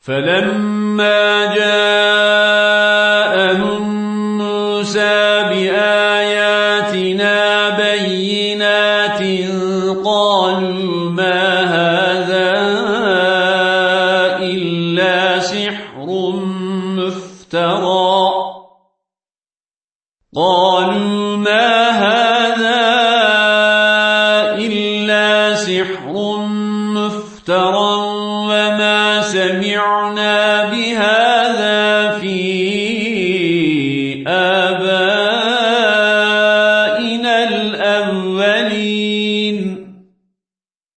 فلما جاءهم موسى بآياتنا بينات قالوا ما هذا إلا سحر مفترى. قالوا ما هذا إلا سحر مفترى. سمعنا بهذا في آبائنا الأولين.